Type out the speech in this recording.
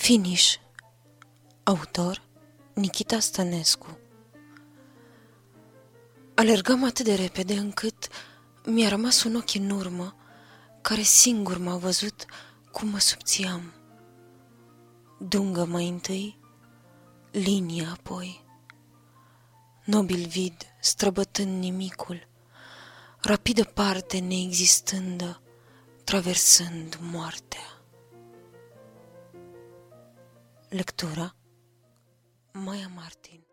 Finish Autor Nikita Stănescu Alergam atât de repede încât mi-a rămas un ochi în urmă care singur m-a văzut cum mă subțiam. Dungă mai întâi, linie apoi, nobil vid străbătând nimicul, rapidă parte neexistândă, traversând moartea. Lectura Maia Martin